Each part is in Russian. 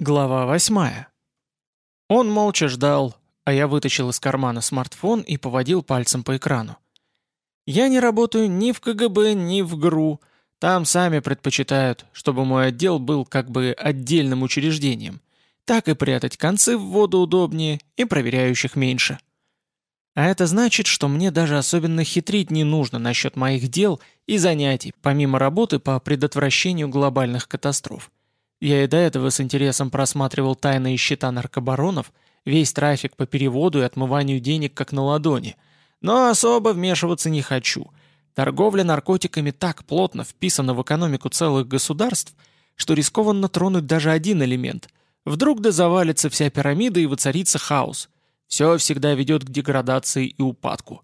Глава восьмая. Он молча ждал, а я вытащил из кармана смартфон и поводил пальцем по экрану. Я не работаю ни в КГБ, ни в ГРУ. Там сами предпочитают, чтобы мой отдел был как бы отдельным учреждением. Так и прятать концы в воду удобнее и проверяющих меньше. А это значит, что мне даже особенно хитрить не нужно насчет моих дел и занятий, помимо работы по предотвращению глобальных катастроф. Я и до этого с интересом просматривал тайные счета наркобаронов, весь трафик по переводу и отмыванию денег как на ладони. Но особо вмешиваться не хочу. Торговля наркотиками так плотно вписана в экономику целых государств, что рискованно тронуть даже один элемент. Вдруг да завалится вся пирамида и воцарится хаос. Все всегда ведет к деградации и упадку.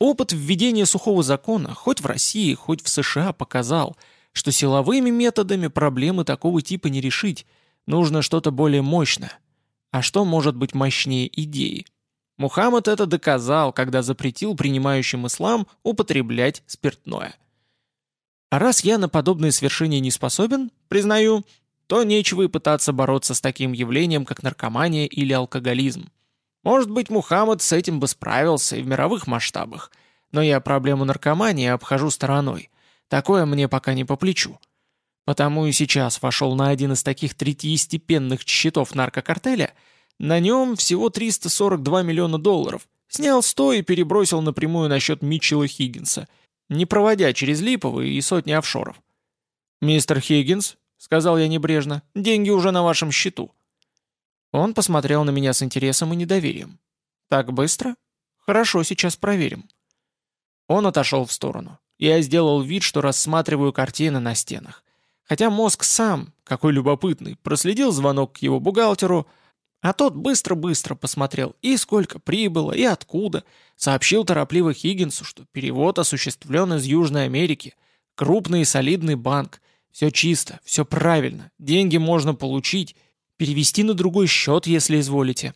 Опыт введения сухого закона, хоть в России, хоть в США, показал – что силовыми методами проблемы такого типа не решить, нужно что-то более мощное. А что может быть мощнее идеи? Мухаммад это доказал, когда запретил принимающим ислам употреблять спиртное. А раз я на подобные свершения не способен, признаю, то нечего и пытаться бороться с таким явлением, как наркомания или алкоголизм. Может быть, Мухаммад с этим бы справился и в мировых масштабах, но я проблему наркомании обхожу стороной – Такое мне пока не по плечу. Потому и сейчас вошел на один из таких третьестепенных счетов наркокартеля, на нем всего 342 миллиона долларов, снял 100 и перебросил напрямую на счет Митчелла Хиггинса, не проводя через липовые и сотни офшоров. «Мистер Хиггинс», — сказал я небрежно, — «деньги уже на вашем счету». Он посмотрел на меня с интересом и недоверием. «Так быстро? Хорошо, сейчас проверим». Он отошел в сторону. Я сделал вид, что рассматриваю картины на стенах. Хотя мозг сам, какой любопытный, проследил звонок к его бухгалтеру, а тот быстро-быстро посмотрел и сколько прибыло, и откуда, сообщил торопливо Хиггинсу, что перевод осуществлен из Южной Америки, крупный и солидный банк, все чисто, все правильно, деньги можно получить, перевести на другой счет, если изволите.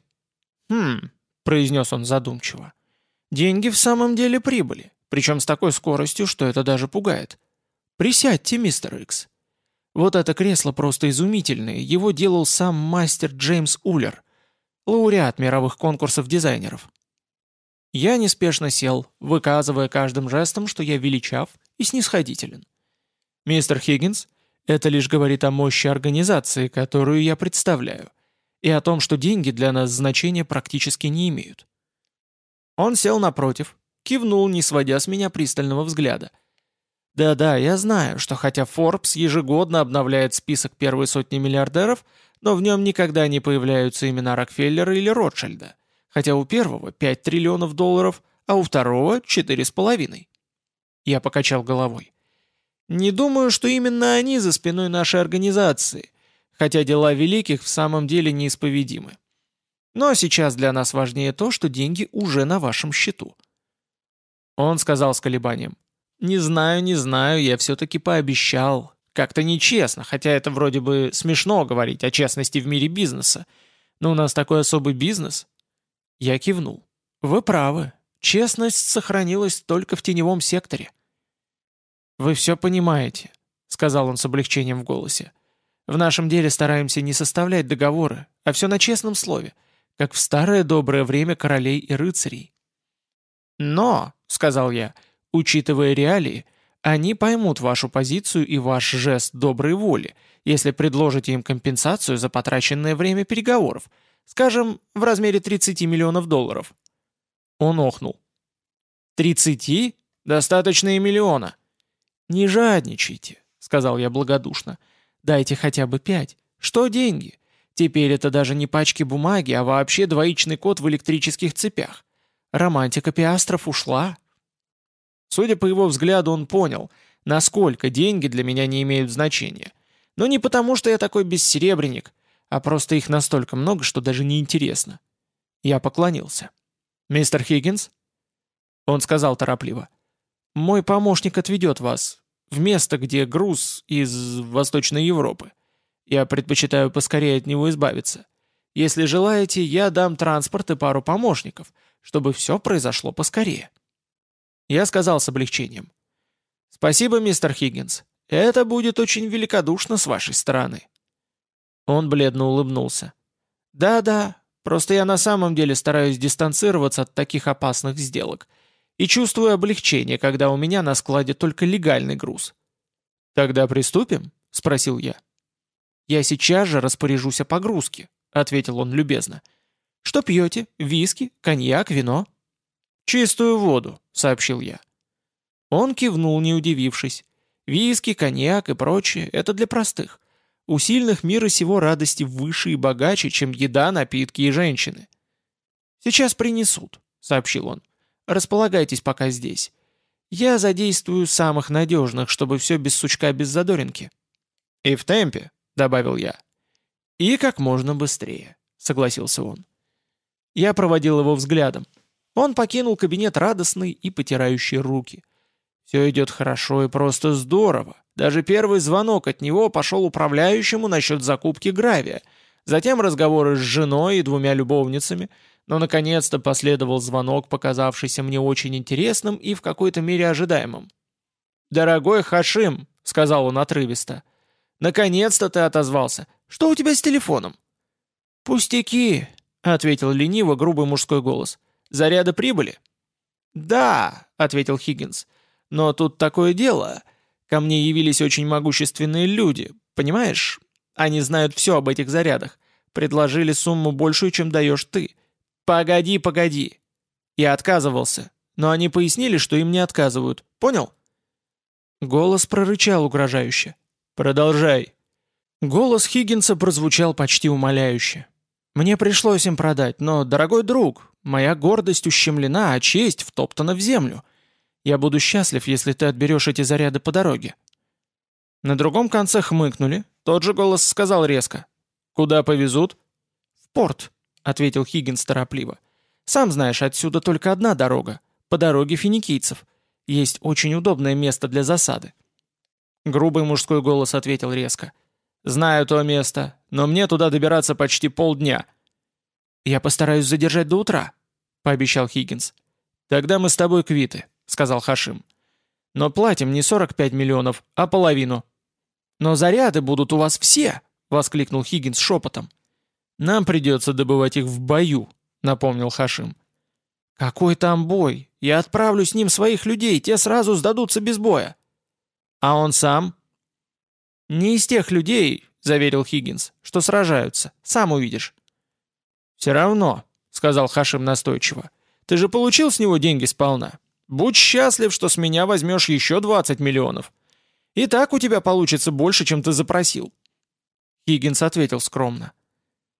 «Хм», — произнес он задумчиво, — «деньги в самом деле прибыли, причем с такой скоростью, что это даже пугает. «Присядьте, мистер Икс». Вот это кресло просто изумительное, его делал сам мастер Джеймс Уллер, лауреат мировых конкурсов дизайнеров. Я неспешно сел, выказывая каждым жестом, что я величав и снисходителен. «Мистер Хиггинс, это лишь говорит о мощи организации, которую я представляю, и о том, что деньги для нас значения практически не имеют». Он сел напротив, Кивнул, не сводя с меня пристального взгляда. Да-да, я знаю, что хотя Forbes ежегодно обновляет список первой сотни миллиардеров, но в нем никогда не появляются имена Рокфеллера или Ротшильда, хотя у первого 5 триллионов долларов, а у второго 4,5. Я покачал головой. Не думаю, что именно они за спиной нашей организации, хотя дела великих в самом деле неисповедимы. Но сейчас для нас важнее то, что деньги уже на вашем счету. Он сказал с колебанием. «Не знаю, не знаю, я все-таки пообещал. Как-то нечестно, хотя это вроде бы смешно говорить о честности в мире бизнеса. Но у нас такой особый бизнес». Я кивнул. «Вы правы. Честность сохранилась только в теневом секторе». «Вы все понимаете», — сказал он с облегчением в голосе. «В нашем деле стараемся не составлять договоры, а все на честном слове, как в старое доброе время королей и рыцарей». «Но», — сказал я, — «учитывая реалии, они поймут вашу позицию и ваш жест доброй воли, если предложите им компенсацию за потраченное время переговоров, скажем, в размере 30 миллионов долларов». Он охнул. «Тридцати? Достаточно и миллиона». «Не жадничайте», — сказал я благодушно. «Дайте хотя бы пять. Что деньги? Теперь это даже не пачки бумаги, а вообще двоичный код в электрических цепях. Романтика пиастров ушла. Судя по его взгляду, он понял, насколько деньги для меня не имеют значения. Но не потому, что я такой бессеребренник, а просто их настолько много, что даже не интересно. Я поклонился. «Мистер Хиггинс?» Он сказал торопливо. «Мой помощник отведет вас в место, где груз из Восточной Европы. Я предпочитаю поскорее от него избавиться. Если желаете, я дам транспорт и пару помощников, чтобы все произошло поскорее. Я сказал с облегчением. «Спасибо, мистер Хиггинс. Это будет очень великодушно с вашей стороны». Он бледно улыбнулся. «Да-да, просто я на самом деле стараюсь дистанцироваться от таких опасных сделок и чувствую облегчение, когда у меня на складе только легальный груз». «Тогда приступим?» — спросил я. «Я сейчас же распоряжусь о погрузке», — ответил он любезно. «Что пьете? Виски? Коньяк? Вино?» «Чистую воду», — сообщил я. Он кивнул, не удивившись. «Виски, коньяк и прочее — это для простых. У сильных мира сего радости выше и богаче, чем еда, напитки и женщины». «Сейчас принесут», — сообщил он. «Располагайтесь пока здесь. Я задействую самых надежных, чтобы все без сучка, без задоринки». «И в темпе», — добавил я. «И как можно быстрее», — согласился он. Я проводил его взглядом. Он покинул кабинет радостный и потирающий руки. Все идет хорошо и просто здорово. Даже первый звонок от него пошел управляющему насчет закупки гравия. Затем разговоры с женой и двумя любовницами. Но наконец-то последовал звонок, показавшийся мне очень интересным и в какой-то мере ожидаемым. «Дорогой Хашим», — сказал он отрывисто, — «наконец-то ты отозвался. Что у тебя с телефоном?» «Пустяки», — ответил лениво грубый мужской голос. Заряды прибыли?» «Да», — ответил Хиггинс. «Но тут такое дело. Ко мне явились очень могущественные люди, понимаешь? Они знают все об этих зарядах. Предложили сумму большую, чем даешь ты. Погоди, погоди». Я отказывался, но они пояснили, что им не отказывают. Понял?» Голос прорычал угрожающе. «Продолжай». Голос Хиггинса прозвучал почти умоляюще. «Мне пришлось им продать, но, дорогой друг, Моя гордость ущемлена, а честь втоптана в землю. Я буду счастлив, если ты отберешь эти заряды по дороге». На другом конце хмыкнули. Тот же голос сказал резко. «Куда повезут?» «В порт», — ответил Хиггинс торопливо. «Сам знаешь, отсюда только одна дорога. По дороге финикийцев. Есть очень удобное место для засады». Грубый мужской голос ответил резко. «Знаю то место, но мне туда добираться почти полдня. «Я постараюсь задержать до утра», — пообещал Хиггинс. «Тогда мы с тобой квиты», — сказал Хашим. «Но платим не 45 миллионов, а половину». «Но заряды будут у вас все», — воскликнул Хиггинс шепотом. «Нам придется добывать их в бою», — напомнил Хашим. «Какой там бой? Я отправлю с ним своих людей, те сразу сдадутся без боя». «А он сам?» «Не из тех людей», — заверил Хиггинс, — «что сражаются. Сам увидишь». «Все равно», — сказал Хашим настойчиво, — «ты же получил с него деньги сполна. Будь счастлив, что с меня возьмешь еще 20 миллионов. И так у тебя получится больше, чем ты запросил». Хиггинс ответил скромно.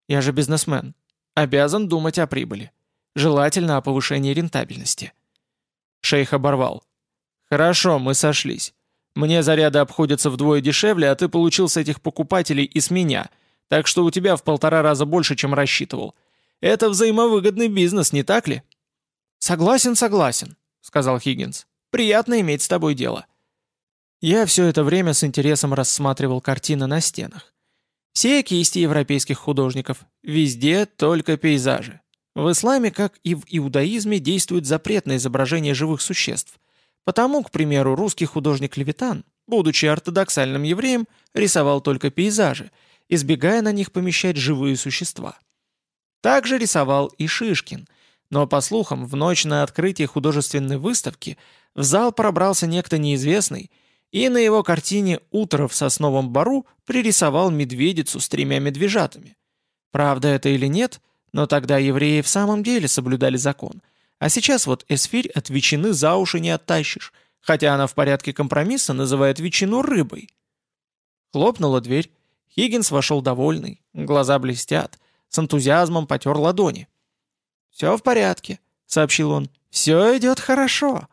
«Я же бизнесмен. Обязан думать о прибыли. Желательно о повышении рентабельности». Шейх оборвал. «Хорошо, мы сошлись. Мне заряды обходятся вдвое дешевле, а ты получил с этих покупателей и с меня, так что у тебя в полтора раза больше, чем рассчитывал. Это взаимовыгодный бизнес, не так ли?» «Согласен, согласен», — сказал Хиггинс. «Приятно иметь с тобой дело». Я все это время с интересом рассматривал картины на стенах. Все кисти европейских художников, везде только пейзажи. В исламе, как и в иудаизме, действует запрет на изображение живых существ. Потому, к примеру, русский художник Левитан, будучи ортодоксальным евреем, рисовал только пейзажи, избегая на них помещать живые существа. Также рисовал и Шишкин. Но, по слухам, в ночь на открытие художественной выставки в зал пробрался некто неизвестный, и на его картине «Утро в сосновом бару» пририсовал медведицу с тремя медвежатами. Правда это или нет, но тогда евреи в самом деле соблюдали закон. А сейчас вот эсфирь от ветчины за уши не оттащишь, хотя она в порядке компромисса называет ветчину рыбой. Хлопнула дверь. Хиггинс вошел довольный, глаза блестят, с энтузиазмом потер ладони. «Все в порядке», — сообщил он. «Все идет хорошо».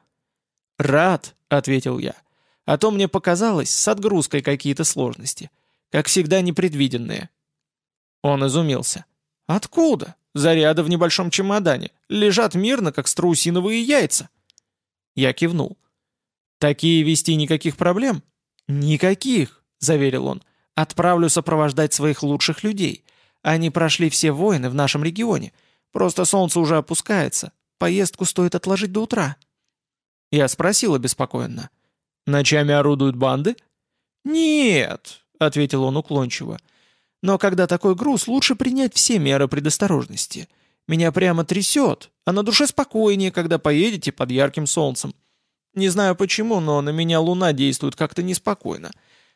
«Рад», — ответил я. «А то мне показалось, с отгрузкой какие-то сложности. Как всегда непредвиденные». Он изумился. «Откуда? Заряды в небольшом чемодане. Лежат мирно, как страусиновые яйца». Я кивнул. «Такие вести никаких проблем?» «Никаких», — заверил он. «Отправлю сопровождать своих лучших людей. Они прошли все войны в нашем регионе. Просто солнце уже опускается. Поездку стоит отложить до утра». Я спросил обеспокоенно. «Ночами орудуют банды?» «Нет», — ответил он уклончиво. Но когда такой груз, лучше принять все меры предосторожности. Меня прямо трясет, а на душе спокойнее, когда поедете под ярким солнцем. Не знаю почему, но на меня луна действует как-то неспокойно.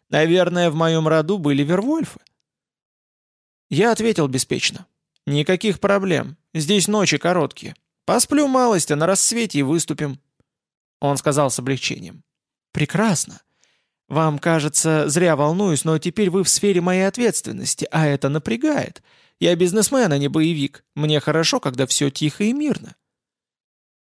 Наверное, в моем роду были вервольфы. Я ответил беспечно. «Никаких проблем. Здесь ночи короткие. Посплю малость, а на рассвете и выступим». Он сказал с облегчением. «Прекрасно. Вам, кажется, зря волнуюсь, но теперь вы в сфере моей ответственности, а это напрягает. Я бизнесмен, а не боевик. Мне хорошо, когда все тихо и мирно».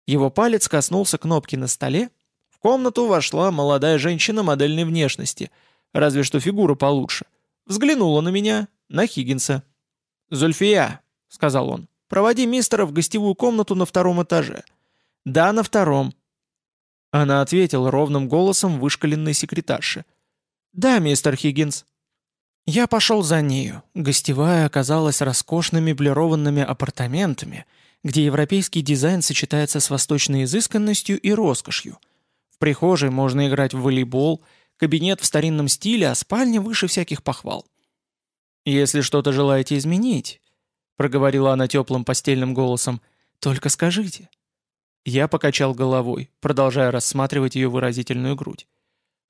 Его палец коснулся кнопки на столе. В комнату вошла молодая женщина модельной внешности, разве что фигура получше. Взглянула на меня, на Хиггинса. «Зульфия», — сказал он, — «проводи мистера в гостевую комнату на втором этаже». «Да, на втором», она ответила ровным голосом вышкаленной секретарши. «Да, мистер Хиггинс». Я пошел за нею. Гостевая оказалась роскошными меблированными апартаментами, где европейский дизайн сочетается с восточной изысканностью и роскошью. В прихожей можно играть в волейбол, кабинет в старинном стиле, а спальня выше всяких похвал. «Если что-то желаете изменить», — проговорила она теплым постельным голосом, — «только скажите». Я покачал головой, продолжая рассматривать ее выразительную грудь.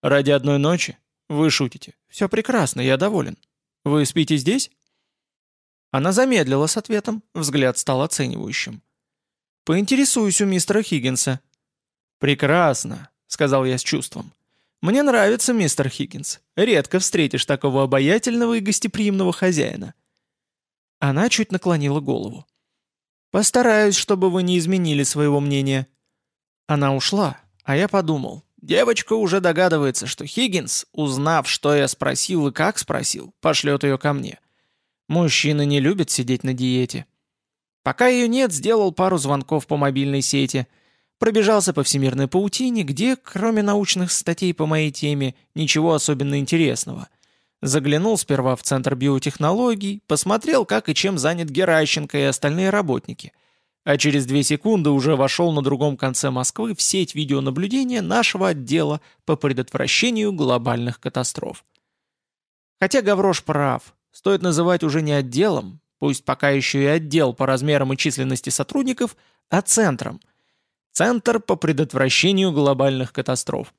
«Ради одной ночи? Вы шутите. Все прекрасно, я доволен. Вы спите здесь?» Она замедлила с ответом, взгляд стал оценивающим. «Поинтересуюсь у мистера Хиггинса». «Прекрасно», — сказал я с чувством. «Мне нравится мистер Хиггинс. Редко встретишь такого обаятельного и гостеприимного хозяина». Она чуть наклонила голову. Постараюсь, чтобы вы не изменили своего мнения». Она ушла, а я подумал. Девочка уже догадывается, что Хиггинс, узнав, что я спросил и как спросил, пошлет ее ко мне. Мужчины не любят сидеть на диете. Пока ее нет, сделал пару звонков по мобильной сети. Пробежался по всемирной паутине, где, кроме научных статей по моей теме, ничего особенно интересного. Заглянул сперва в Центр биотехнологий, посмотрел, как и чем занят Геращенко и остальные работники. А через две секунды уже вошел на другом конце Москвы в сеть видеонаблюдения нашего отдела по предотвращению глобальных катастроф. Хотя Гаврош прав, стоит называть уже не отделом, пусть пока еще и отдел по размерам и численности сотрудников, а центром. Центр по предотвращению глобальных катастроф.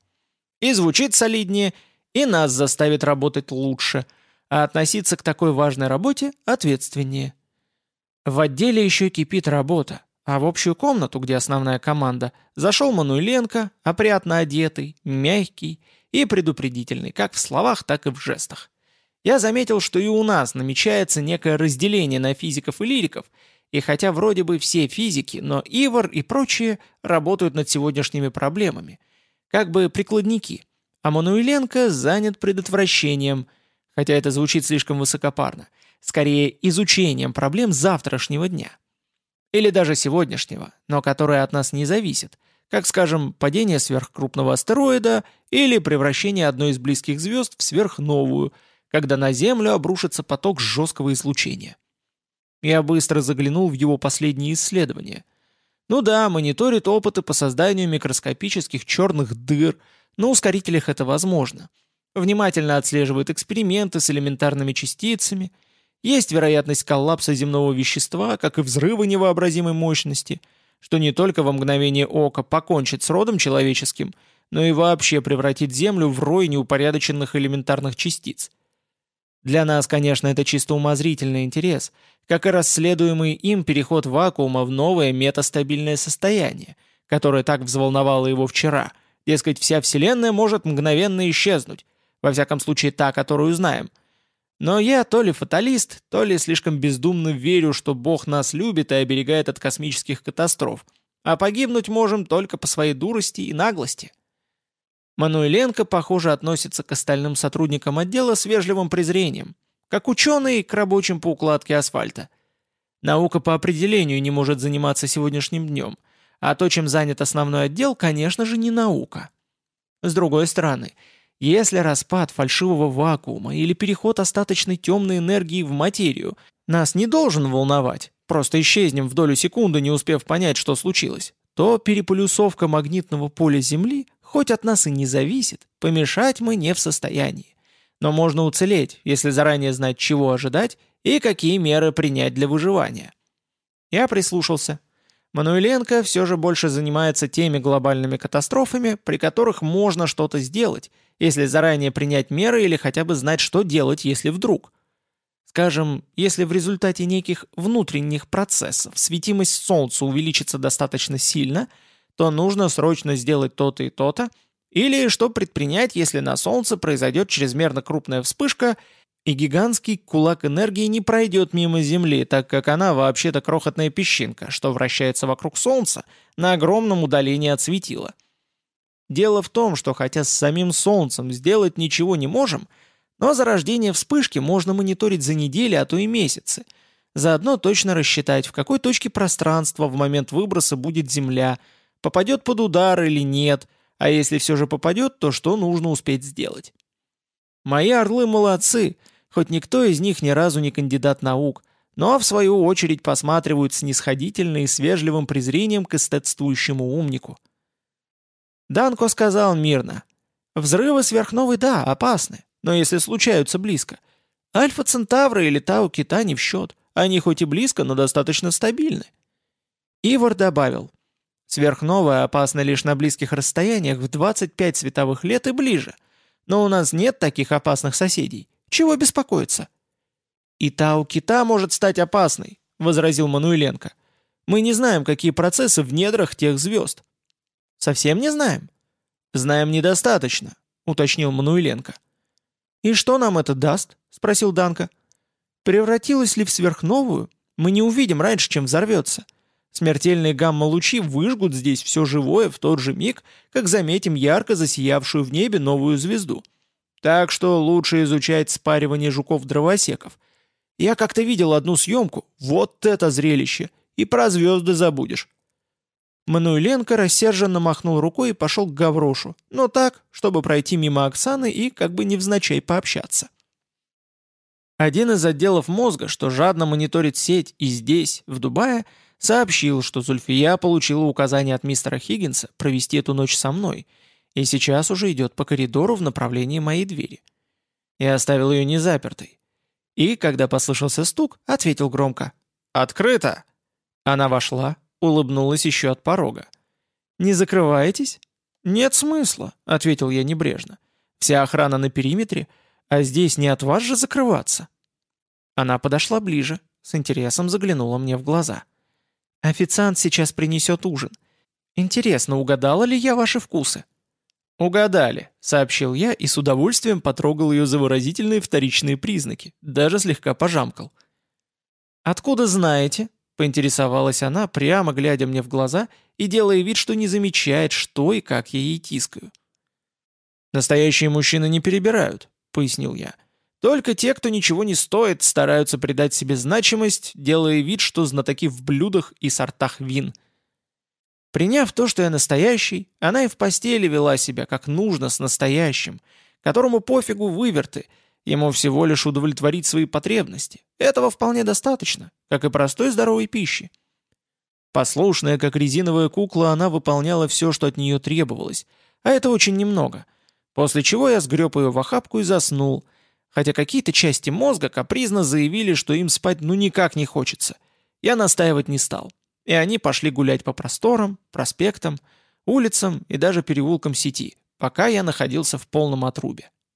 И звучит солиднее – и нас заставит работать лучше, а относиться к такой важной работе ответственнее. В отделе еще кипит работа, а в общую комнату, где основная команда, зашел Мануиленко, опрятно одетый, мягкий и предупредительный, как в словах, так и в жестах. Я заметил, что и у нас намечается некое разделение на физиков и лириков, и хотя вроде бы все физики, но Ивар и прочие работают над сегодняшними проблемами, как бы прикладники – а Мануиленко занят предотвращением, хотя это звучит слишком высокопарно, скорее изучением проблем завтрашнего дня. Или даже сегодняшнего, но которые от нас не зависят, как, скажем, падение сверхкрупного астероида или превращение одной из близких звезд в сверхновую, когда на Землю обрушится поток жесткого излучения. Я быстро заглянул в его последние исследования. Ну да, мониторит опыты по созданию микроскопических черных дыр – на ускорителях это возможно. Внимательно отслеживает эксперименты с элементарными частицами. Есть вероятность коллапса земного вещества, как и взрыва невообразимой мощности, что не только во мгновение ока покончит с родом человеческим, но и вообще превратит Землю в рой неупорядоченных элементарных частиц. Для нас, конечно, это чисто умозрительный интерес, как и расследуемый им переход вакуума в новое метастабильное состояние, которое так взволновало его вчера – Дескать, вся Вселенная может мгновенно исчезнуть, во всяком случае та, которую знаем. Но я то ли фаталист, то ли слишком бездумно верю, что Бог нас любит и оберегает от космических катастроф, а погибнуть можем только по своей дурости и наглости. Мануэленко, похоже, относится к остальным сотрудникам отдела с вежливым презрением, как ученый к рабочим по укладке асфальта. Наука по определению не может заниматься сегодняшним днем – а то, чем занят основной отдел, конечно же, не наука. С другой стороны, если распад фальшивого вакуума или переход остаточной темной энергии в материю нас не должен волновать, просто исчезнем в долю секунды, не успев понять, что случилось, то переполюсовка магнитного поля Земли хоть от нас и не зависит, помешать мы не в состоянии. Но можно уцелеть, если заранее знать, чего ожидать и какие меры принять для выживания. Я прислушался. Мануэленко все же больше занимается теми глобальными катастрофами, при которых можно что-то сделать, если заранее принять меры или хотя бы знать, что делать, если вдруг. Скажем, если в результате неких внутренних процессов светимость Солнца увеличится достаточно сильно, то нужно срочно сделать то-то и то-то, или что предпринять, если на Солнце произойдет чрезмерно крупная вспышка, и гигантский кулак энергии не пройдет мимо Земли, так как она вообще-то крохотная песчинка, что вращается вокруг Солнца на огромном удалении от светила. Дело в том, что хотя с самим Солнцем сделать ничего не можем – но зарождение вспышки можно мониторить за недели, а то и месяцы. Заодно точно рассчитать, в какой точке пространства в момент выброса будет Земля, попадет под удар или нет, а если все же попадет, то что нужно успеть сделать. Мои орлы молодцы, хоть никто из них ни разу не кандидат наук, но в свою очередь посматривают снисходительно и с вежливым презрением к эстетствующему умнику. Данко сказал мирно. «Взрывы сверхновой, да, опасны но если случаются близко. Альфа-Центавра или Тау-Кита не в счет. Они хоть и близко, но достаточно стабильны. Ивар добавил. Сверхновая опасна лишь на близких расстояниях в 25 световых лет и ближе. Но у нас нет таких опасных соседей. Чего беспокоиться? «И Тау-Кита может стать опасной», — возразил Мануиленко. «Мы не знаем, какие процессы в недрах тех звезд». «Совсем не знаем?» «Знаем недостаточно», — уточнил Мануиленко. «И что нам это даст?» — спросил Данка. «Превратилась ли в сверхновую? Мы не увидим раньше, чем взорвется. Смертельные гамма-лучи выжгут здесь все живое в тот же миг, как заметим ярко засиявшую в небе новую звезду. Так что лучше изучать спаривание жуков-дровосеков. Я как-то видел одну съемку, вот это зрелище, и про звезды забудешь. Мануиленко рассерженно махнул рукой и пошел к Гаврошу, но так, чтобы пройти мимо Оксаны и как бы невзначай пообщаться. Один из отделов мозга, что жадно мониторит сеть и здесь, в Дубае, сообщил, что Зульфия получила указание от мистера Хиггинса провести эту ночь со мной, и сейчас уже идет по коридору в направлении моей двери. Я оставил ее незапертой. И, когда послышался стук, ответил громко «Открыто!». Она вошла, улыбнулась еще от порога. «Не закрываетесь?» «Нет смысла», — ответил я небрежно. «Вся охрана на периметре, а здесь не от вас же закрываться». Она подошла ближе, с интересом заглянула мне в глаза. «Официант сейчас принесет ужин. Интересно, угадала ли я ваши вкусы?» «Угадали», — сообщил я и с удовольствием потрогал ее за выразительные вторичные признаки, даже слегка пожамкал. «Откуда знаете?» Поинтересовалась она, прямо глядя мне в глаза и делая вид, что не замечает, что и как я ей тискаю. «Настоящие мужчины не перебирают», — пояснил я. «Только те, кто ничего не стоит, стараются придать себе значимость, делая вид, что знатоки в блюдах и сортах вин». Приняв то, что я настоящий, она и в постели вела себя как нужно с настоящим, которому пофигу выверты — Ему всего лишь удовлетворить свои потребности. Этого вполне достаточно, как и простой здоровой пищи. Послушная, как резиновая кукла, она выполняла все, что от нее требовалось, а это очень немного. После чего я сгреб ее в охапку и заснул, хотя какие-то части мозга капризно заявили, что им спать ну никак не хочется. Я настаивать не стал. И они пошли гулять по просторам, проспектам, улицам и даже переулкам сети, пока я находился в полном отрубе.